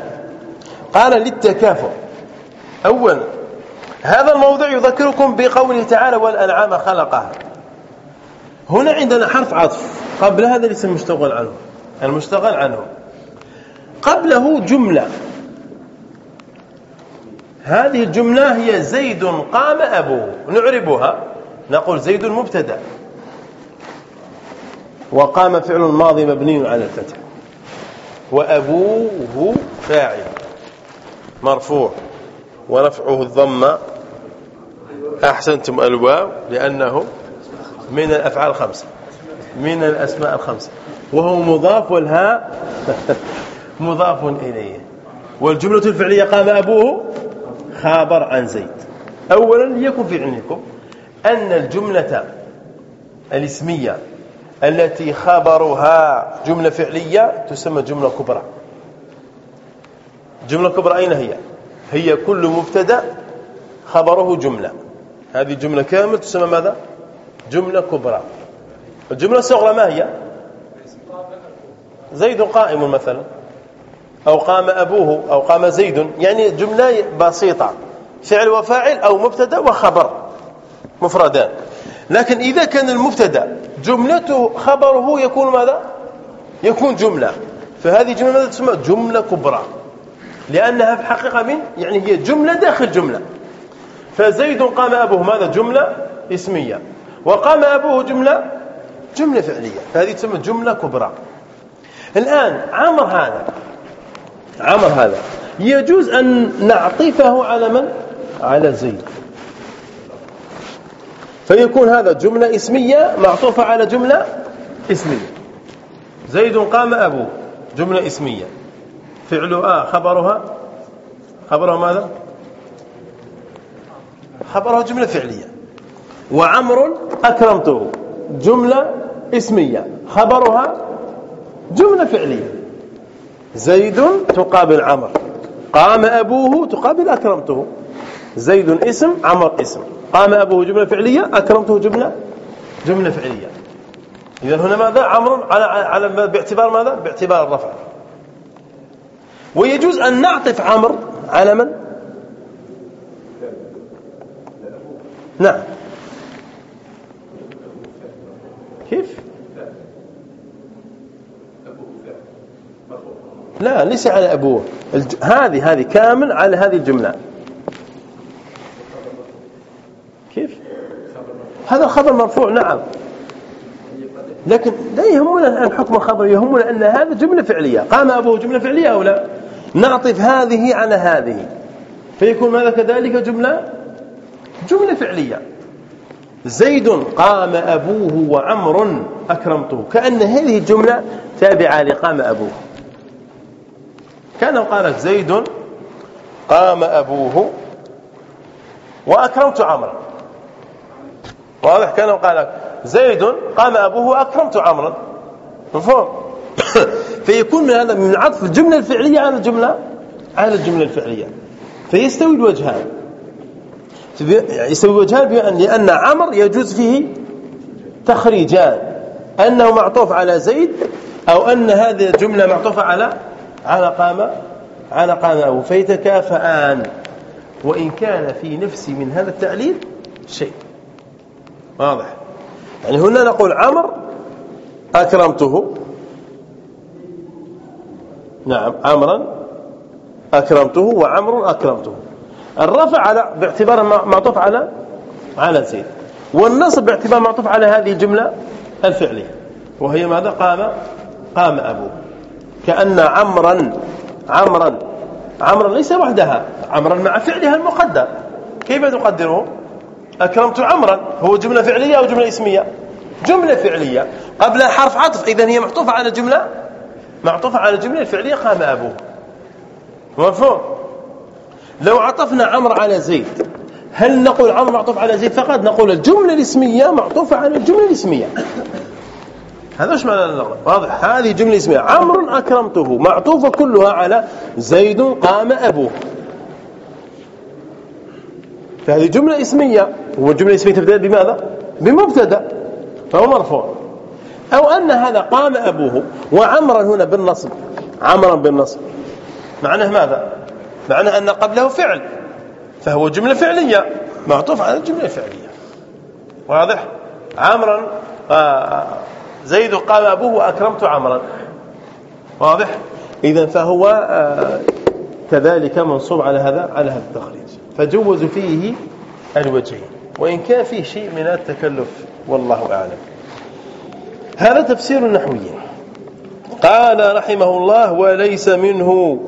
قال للتكافؤ. أولا هذا الموضع يذكركم بقوله تعالى والأنعام خلقها. هنا عندنا حرف عطف. قبل هذا الاسم المشتغل عنه. المشتغل عنه. قبله جملة. هذه الجملة هي زيد قام أبوه. نعربها. نقول زيد مبتدأ. وقام فعل ماضي مبني على الفتح. وأبوه فاعل. مرفوع. ورفعه الضمة أحسنتم الواو لأنه من الأفعال الخمسة. من الأسماء الخمسة. وهو مضاف والهاء. مضاف إليه. والجملة الفعلية قام أبوه خابر عن زيد. أولا ليكن في علمكم أن الجملة الاسمية التي خبرها جملة فعلية تسمى جملة كبرى. جملة كبرى أين هي؟ هي كل مبتدأ خبره جملة. هذه جملة كامل تسمى ماذا؟ جملة كبرى. الجملة الصغرى ما هي؟ زيد قائم مثلا. أو قام أبوه أو قام زيد. يعني جملة بسيطة. فعل وفاعل أو مبتدأ وخبر. مفردان. لكن إذا كان المبتدأ جملته خبره يكون ماذا؟ يكون جملة. فهذه جملة ماذا تسمى؟ جملة كبرى. لأنها في الحقيقة من؟ يعني هي جملة داخل جملة. فزيد قام أبوه. ماذا؟ جملة اسمية. وقام أبوه جملة؟ جملة فعلية. فهذه تسمى جملة كبرى. الآن عمر هذا عمر هذا. يجوز أن نعطفه على من؟ على زيد. فيكون هذا جملة اسمية معطوفة على جملة اسمية. زيد قام أبوه جملة اسمية. فعلها خبرها خبرها ماذا؟ خبرها جملة فعلية. وعمر أكرمته جملة اسمية. خبرها جملة فعلية. زيد تقابل عمر. قام أبوه تقابل أكرمته. زيد اسم عمر اسم. قام أبوه جملة فعلية أكرمته جملة جملة فعلية. إذا هنا ماذا؟ عمر على على باعتبار ماذا؟ باعتبار الرفع. ويجوز أن نعطف عمر على من؟ نعم. كيف؟ لا ليس على أبوه. هذه هذه كامل على هذه الجملة. كيف؟ هذا الخبر مرفوع نعم. لكن لا يهمنا الآن حكم الخبر يهمنا أن هذا جملة فعلية. قام أبوه جملة فعلية أو لا؟ نعطف هذه على هذه. فيكون ماذا كذلك جملة؟ جملة فعلية. زيد قام أبوه وعمر أكرمته. كأن هذه الجملة تابعة لقام أبوه. كان قالت زيد قام أبوه وأكرمت عمرا. واضح؟ كان قال زيد قام أبوه وأكرمت عمرا. مفهوم؟ فيكون من هذا من عطف الجملة الفعلية على الجملة على الجملة الفعلية. فيستوي الوجهان. يستوي الوجهان بأن لأن عمر يجوز فيه تخريجان. أنه معطوف على زيد أو أن هذه الجملة معطوفة على على قام على قام أبوه فيتكافئان وإن كان في نفسي من هذا التعليل شيء. واضح. يعني هنا نقول عمر أكرمته. نعم عمرا أكرمته وعمر أكرمته. الرفع على باعتبار معطوف على على زيد. والنصب باعتبار معطوف على هذه الجملة الفعلية. وهي ماذا؟ قام قام أبوه. كأن عمرا عمرا عمرا ليس وحدها عمرا مع فعلها المقدر. كيف تقدره؟ أكرمت عمرا هو جملة فعلية أو جملة اسمية؟ جملة فعلية. قبل حرف عطف إذا هي معطوفة على جملة؟ معطوفة على الجملة الفعلية قام أبوه. مفهوم؟ لو عطفنا عمر على زيد هل نقول عمر معطوف على زيد فقط؟ نقول الجملة الاسمية معطوفة على الجملة الاسمية. هذا إيش معنى اللغة واضح. هذه جملة اسمية عمر أكرمته. معطوفة كلها على زيد قام أبوه. فهذه جملة اسمية. والجملة الاسمية تبدأ بماذا؟ بمبتدأ فهو مرفوع. أو أن هذا قام أبوه وعمرا هنا بالنصب. عمرا بالنصب. معناه ماذا؟ معناه أن قبله فعل. فهو جملة فعلية. معطوف على الجملة الفعلية واضح؟ عمرا آه زيد قام أبوه وأكرمت عمرا واضح؟ إذا فهو آه كذلك منصوب على هذا على هذا التخريج. فجوز فيه الوجهين. وإن كان فيه شيء من التكلف والله أعلم. هذا تفسير النحوي قال رحمه الله وليس منه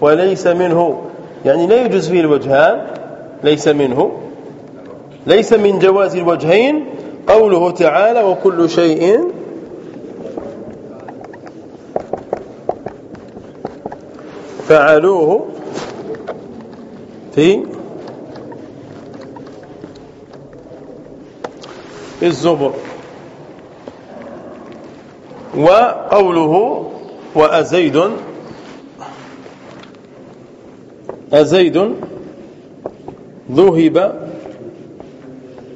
وليس منه. يعني لا يجوز فيه الوجهان ليس منه. ليس من جواز الوجهين قوله تعالى وكل شيء فعلوه في الزبر. وقوله وأزيد أزيد ذهب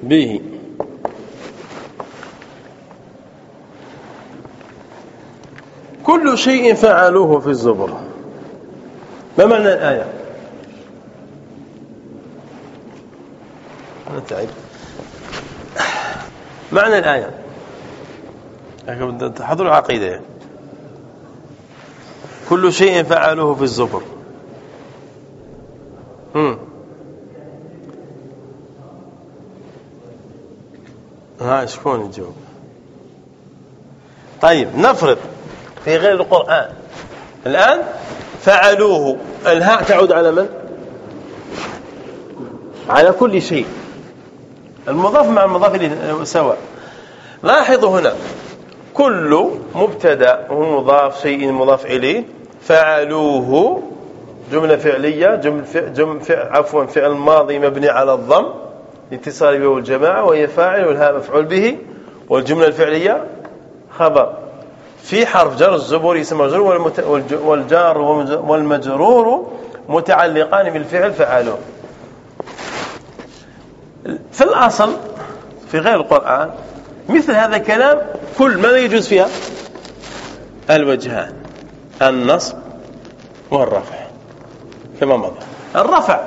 به. كل شيء فعلوه في الزبر. ما معنى الآية؟ أنا تعب معنى الآية. تحضر العقيدة يعني. كل شيء فعلوه في الزبر. هم. ها شكون يجاوب؟ طيب نفرض في غير القرآن. الآن فعلوه. الهاء تعود على من؟ على كل شيء. المضاف مع المضاف سواء. لاحظوا هنا. كل مبتدا ومضاف شيء مضاف إليه فعلوه. جملة فعلية جمل جمل عفوا فعل ماضي مبني على الضم. اتصال به الجماعة وهي فاعل والهاء مفعول به. والجملة الفعلية خبر. في حرف جر الزبور اسم مجرور والجار والمجرور متعلقان بالفعل فعلوه في الأصل في غير القرآن مثل هذا الكلام كل ماذا يجوز فيها؟ الوجهان النصب والرفع. كما مضى. الرفع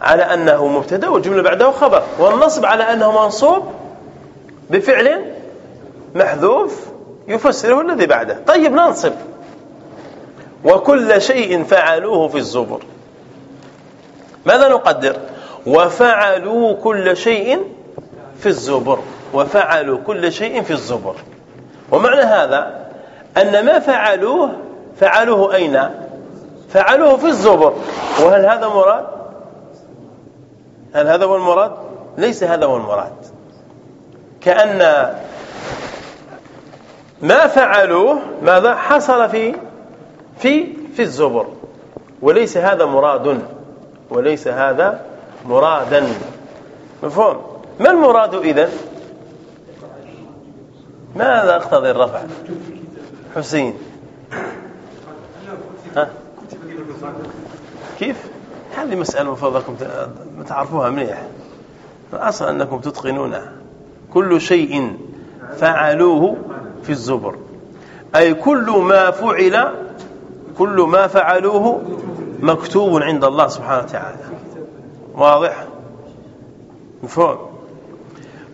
على أنه مبتدأ والجملة بعده خبر والنصب على أنه منصوب بفعل محذوف يفسره الذي بعده. طيب ننصب. وكل شيء فعلوه في الزبر. ماذا نقدر؟ وفعلوا كل شيء في الزبر. وفعلوا كل شيء في الزبر. ومعنى هذا أن ما فعلوه فعلوه أين؟ فعلوه في الزبر. وهل هذا مراد؟ هل هذا هو المراد؟ ليس هذا هو المراد. كأن ما فعلوه ماذا؟ حصل في في في الزبر. وليس هذا مراد وليس هذا مرادا. مفهوم؟ ما المراد إذن؟ ماذا أقتضي الرفع؟ حسين. ها؟ كيف؟ هذه مسألة مفضلكم تعرفوها مليح الأصل أنكم تتقنونها كل شيء فعلوه في الزبر. أي كل ما فعل كل ما فعلوه مكتوب عند الله سبحانه وتعالى. واضح؟ مفهوم؟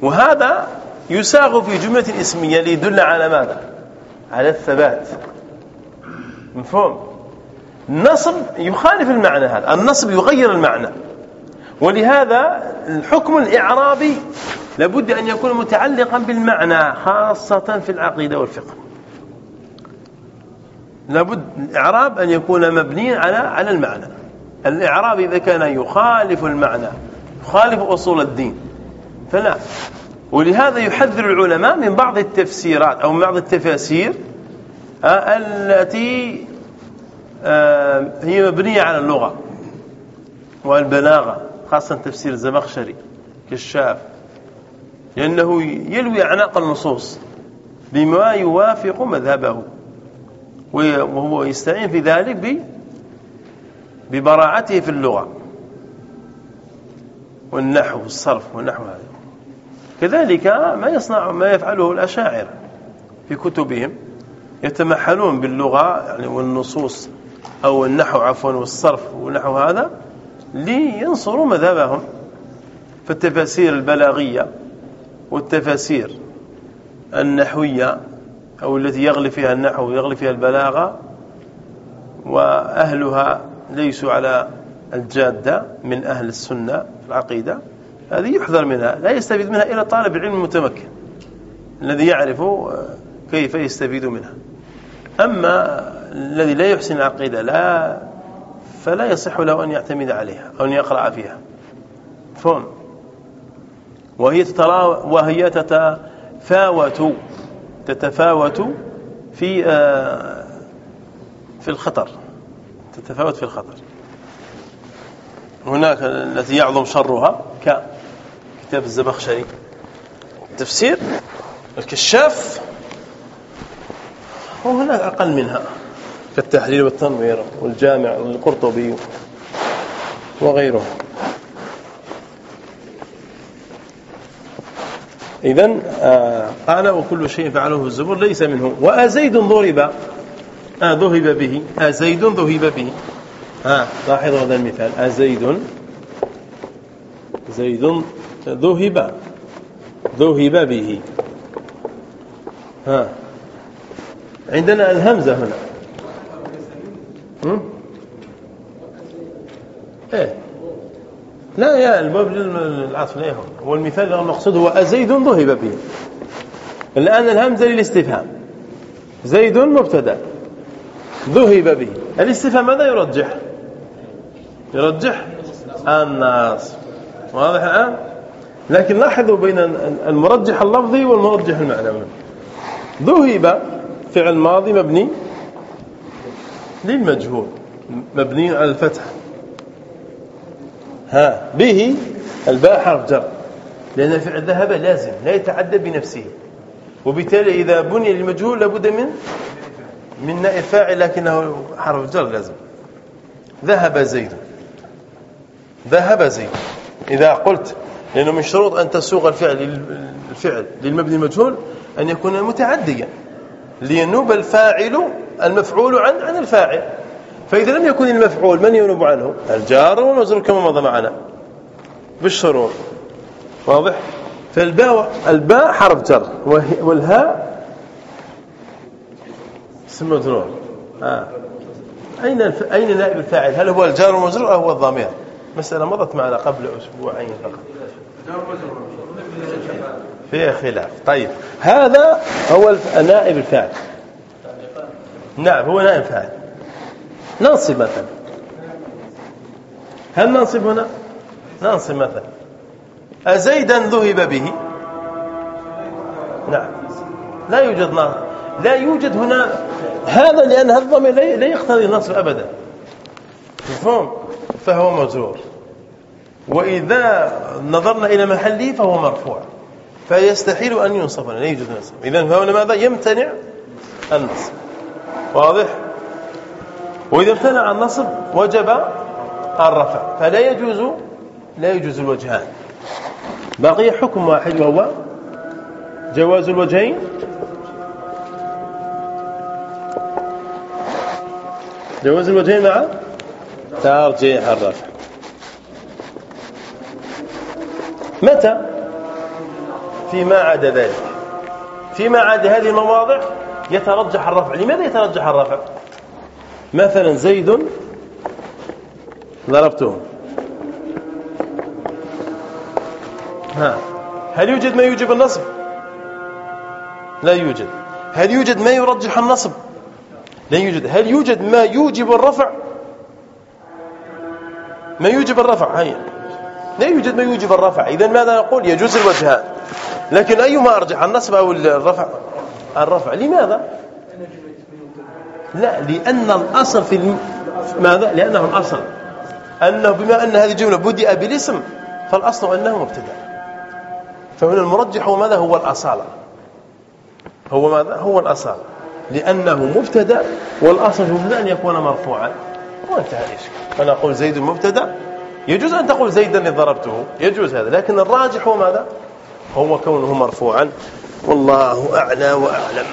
وهذا يساغ في جملة اسمية ليدل على ماذا؟ على الثبات. مفهوم؟ النصب يخالف المعنى هذا. النصب يغير المعنى. ولهذا الحكم الإعرابي لابد أن يكون متعلقا بالمعنى خاصة في العقيدة والفقه. لابد الإعراب أن يكون مبنيا على على المعنى. الإعراب إذا كان يخالف المعنى يخالف أصول الدين فلا. ولهذا يحذر العلماء من بعض التفسيرات أو من بعض التفاسير آه، التي آه، هي مبنية على اللغة والبلاغة خاصة تفسير الزمخشري كشاف. لأنه يلوي أعناق النصوص بما يوافق مذهبه وهو يستعين في ذلك ببراعته في اللغة والنحو والصرف والنحو هذا. كذلك ما يصنع ما يفعله الأشاعر في كتبهم يتمحلون باللغة يعني والنصوص أو النحو عفوا والصرف ونحو هذا لينصروا مذهبهم فالتفاسير البلاغية. والتفاسير. النحوية أو التي يغلي فيها النحو ويغلي فيها البلاغة وأهلها ليسوا على الجادة من أهل السنة العقيدة. هذه يحذر منها لا يستفيد منها إلا طالب العلم المتمكن الذي يعرف كيف يستفيد منها. أما الذي لا يحسن العقيدة لا فلا يصح له أن يعتمد عليها أو أن يقرأ فيها. فهم؟ وهي وهي تتفاوت تتفاوت في آه، في الخطر تتفاوت في الخطر. هناك التي يعظم شرها ككتاب الزبخشري. تفسير الكشاف وهناك أقل منها كالتحليل والتنوير والجامع والقرطبي وغيره. إذن آه قال وكل شيء فعله الزبر ليس منه. وأزيد ضرب آه ذهب به. أزيد ذهب به. ها. لاحظوا هذا المثال. أزيد زيد ذهب ذهب به. ها. عندنا الهمزة هنا. إيه. لا يا الباب للعطف لا هو المثال المقصود هو أزيد ذهب به. الآن الهمزة للاستفهام. زيد مبتدأ. ذهب به. الاستفهام ماذا يرجح؟ يرجح الناس. واضح الآن؟ لكن لاحظوا بين المرجح اللفظي والمرجح المعنوي. ذهب فعل ماضي مبني للمجهول مبني على الفتح. ها به الباء حرف جر. لأن فعل ذهب لازم لا يتعدى بنفسه. وبالتالي إذا بني للمجهول لابد من من نائب فاعل لكنه حرف جر لازم. ذهب زيد. ذهب زيد. إذا قلت لأنه من شروط أن تسوق الفعل الفعل للمبني المجهول أن يكون متعديا. لينوب الفاعل المفعول عن عن الفاعل. فإذا لم يكن المفعول من ينوب عنه؟ الجار والمجرور كما مضى معنا. بالشروط واضح؟ فالباء الباء حرف جر. والهاء اسم مجرور. آه. أين الف... أين نائب الفاعل؟ هل هو الجار والمجرور أو هو الضمير؟ مسألة مضت معنا قبل أسبوعين فقط. فيها خلاف. طيب. هذا هو نائب الفاعل. نعم هو نائب فاعل ننصب مثلا هل ننصب هنا؟ ننصب مثلا أزيدا ذهب به. نعم. لا يوجد نصب لا يوجد هنا هذا لأن هذا الضمير لا يقتضي النصب أبدا. مفهوم؟ فهو مجرور. وإذا نظرنا إلى محله فهو مرفوع. فيستحيل أن ينصب. لا يوجد نصب. إذا فهنا ماذا؟ يمتنع النصب. واضح؟ وإذا امتنع النصب وجب الرفع فلا يجوز لا يجوز الوجهان. بقي حكم واحد وهو جواز الوجهين. جواز الوجهين مع ترجيح الرفع. متى؟ فيما عدا ذلك. فيما عدا هذه المواضع يترجح الرفع. لماذا يترجح الرفع؟ مثلا زيد ضربته. ها. هل يوجد ما يوجب النصب؟ لا يوجد. هل يوجد ما يرجح النصب؟ لا يوجد. هل يوجد ما يوجب الرفع؟ ما يوجب الرفع؟ هيا لا يوجد ما يوجب الرفع. اذا ماذا نقول؟ يجوز الوجهان لكن أيما أرجح النصب أو الرفع؟ الرفع. لماذا؟ لا لأن الأصل في الم... ماذا؟ لأنه الأصل. أنه بما أن هذه الجملة بدأ بالاسم فالأصل أنه مبتدأ. فهنا المرجح هو ماذا؟ هو الأصالة. هو ماذا؟ هو الأصالة. لأنه مبتدأ والأصل في أن يكون مرفوعا. وانتهى الإشكال. فانا أقول زيد مبتدأ. يجوز أن تقول زيدا ضربته. يجوز هذا. لكن الراجح هو ماذا؟ هو كونه مرفوعا. والله أعلى وأعلم.